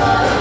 啊。